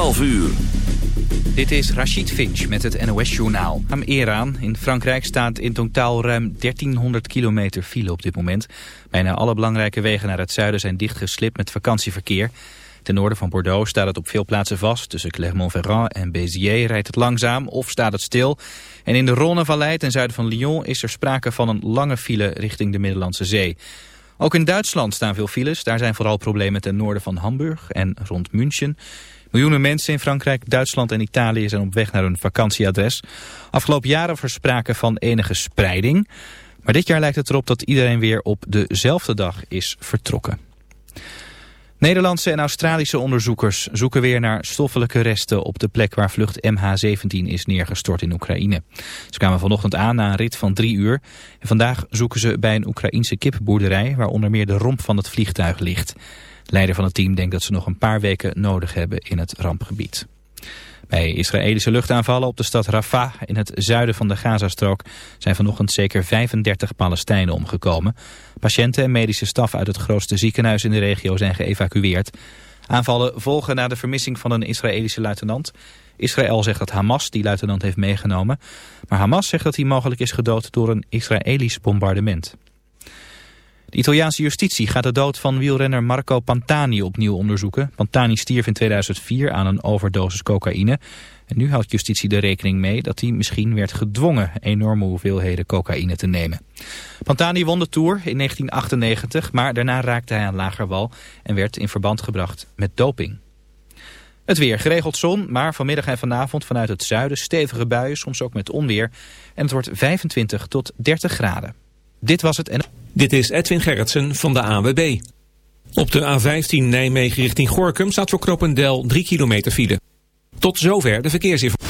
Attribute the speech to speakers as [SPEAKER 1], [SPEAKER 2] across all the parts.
[SPEAKER 1] 12 uur.
[SPEAKER 2] Dit is Rachid Finch met het NOS-journaal. Am Iran in Frankrijk staat in totaal ruim 1300 kilometer file op dit moment. Bijna alle belangrijke wegen naar het zuiden zijn dichtgeslipt met vakantieverkeer. Ten noorden van Bordeaux staat het op veel plaatsen vast. Tussen Clermont-Ferrand en Béziers rijdt het langzaam of staat het stil. En in de Rhônevallei ten zuiden van Lyon is er sprake van een lange file richting de Middellandse Zee. Ook in Duitsland staan veel files. Daar zijn vooral problemen ten noorden van Hamburg en rond München. Miljoenen mensen in Frankrijk, Duitsland en Italië zijn op weg naar hun vakantieadres. Afgelopen jaren was er sprake van enige spreiding. Maar dit jaar lijkt het erop dat iedereen weer op dezelfde dag is vertrokken. Nederlandse en Australische onderzoekers zoeken weer naar stoffelijke resten op de plek waar vlucht MH17 is neergestort in Oekraïne. Ze kwamen vanochtend aan na een rit van drie uur. En vandaag zoeken ze bij een Oekraïense kipboerderij waar onder meer de romp van het vliegtuig ligt. De leider van het team denkt dat ze nog een paar weken nodig hebben in het rampgebied. Bij Israëlische luchtaanvallen op de stad Rafah in het zuiden van de Gazastrook zijn vanochtend zeker 35 Palestijnen omgekomen. Patiënten en medische staf uit het grootste ziekenhuis in de regio zijn geëvacueerd. Aanvallen volgen na de vermissing van een Israëlische luitenant. Israël zegt dat Hamas die luitenant heeft meegenomen. Maar Hamas zegt dat hij mogelijk is gedood door een Israëlisch bombardement. De Italiaanse justitie gaat de dood van wielrenner Marco Pantani opnieuw onderzoeken. Pantani stierf in 2004 aan een overdosis cocaïne. En nu houdt justitie er rekening mee dat hij misschien werd gedwongen enorme hoeveelheden cocaïne te nemen. Pantani won de Tour in 1998, maar daarna raakte hij aan lager wal en werd in verband gebracht met doping. Het weer, geregeld zon, maar vanmiddag en vanavond vanuit het zuiden stevige buien, soms ook met onweer. En het wordt 25 tot 30 graden. Dit was het en...
[SPEAKER 3] Dit is Edwin Gerritsen van de AWB. Op de A15 Nijmegen richting Gorkum staat voor Kropendel 3 kilometer file. Tot zover de verkeersinformatie.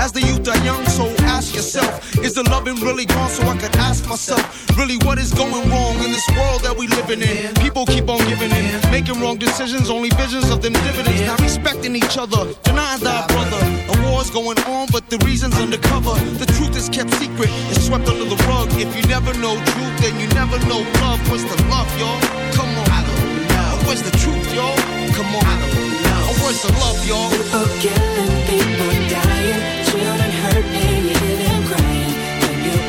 [SPEAKER 4] As the youth are young, so ask yourself, is the loving really gone? So I could ask myself, really what is going wrong in this world that we living in? People keep on giving in, making wrong decisions, only visions of them dividends. Not respecting each other, denying thy brother. A war's going on, but the reason's undercover. The truth is kept secret, it's swept under the rug. If you never know truth, then you never know love. What's the love, y'all? Come on. I don't know. Where's the truth, y'all? Come on. I don't know. Where's the love, y'all?
[SPEAKER 5] People killing, people dying, children hurt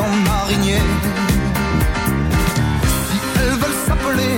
[SPEAKER 6] en marinier. Si elles veulent s'appeler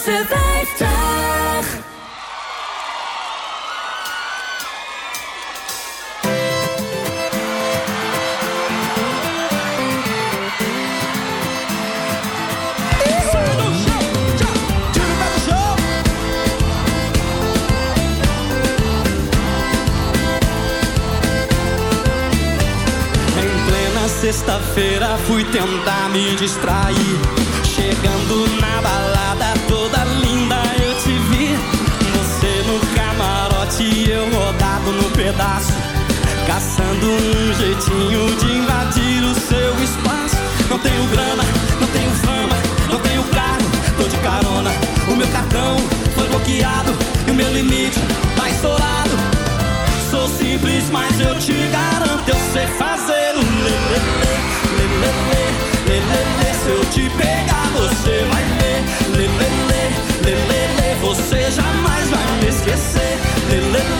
[SPEAKER 3] Zomerse 50.
[SPEAKER 7] Em plena sexta-feira fui tentar me distrair. Pedaço. Caçando um jeitinho de invadir o seu espaço. Não tenho grana, não tenho fama, não tenho carro, tô de carona. O meu cartão foi bloqueado e o meu limite tá estourado. Sou simples, mas eu te garanto, eu sei fazer o lelele, lelele, lelele. Se eu te pegar, você vai ver, lelele, lelele. Você jamais vai me esquecer, lelele,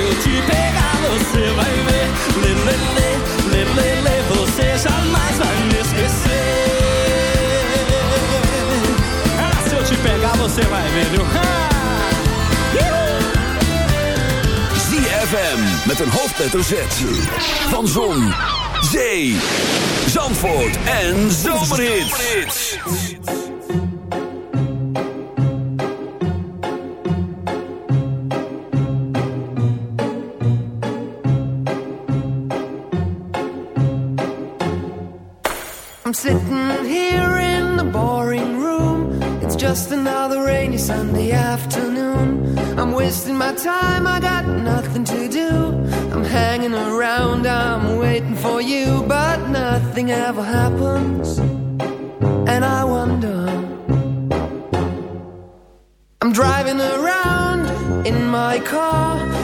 [SPEAKER 7] Eu te pegar você vai ver Lelele, lelele, você jamais vai me esquecer Ah, se eu te pegar você vai ver, viu?
[SPEAKER 8] ZFM met een hoofdletter Z. Van Zon, Zee, Zandvoort en Zomerhits.
[SPEAKER 5] I'm sitting here in the boring room. It's just another rainy Sunday afternoon. I'm wasting my time, I got nothing to do. I'm hanging around, I'm waiting for you, but nothing ever happens. And I wonder. I'm driving around in my car.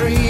[SPEAKER 9] dream.